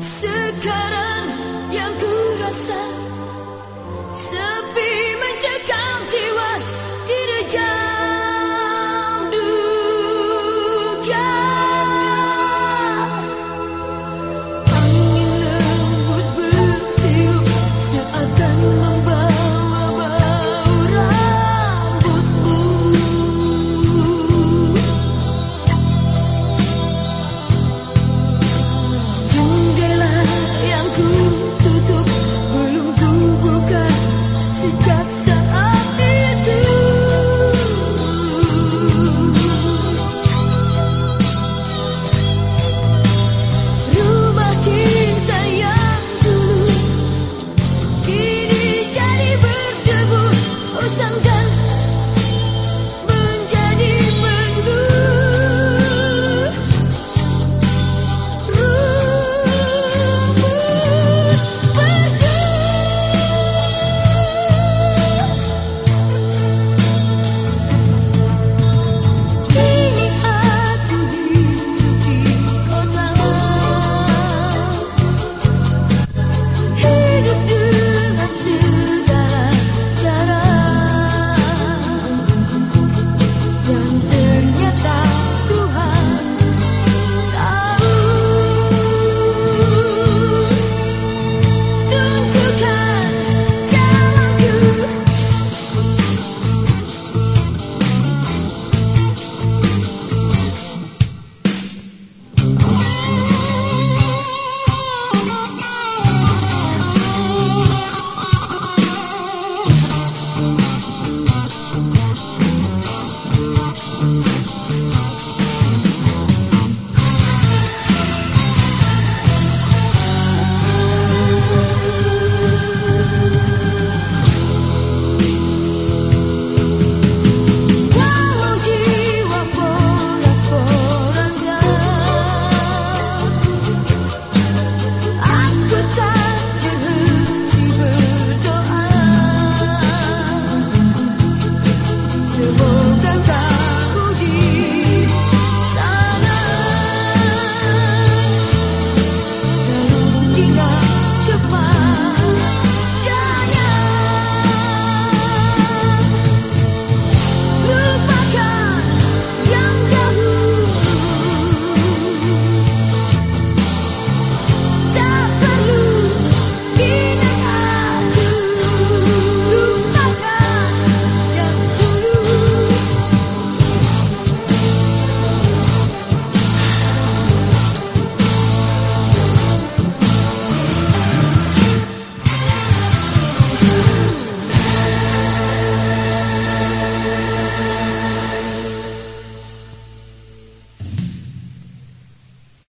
Sekarang yang ku rasa sepi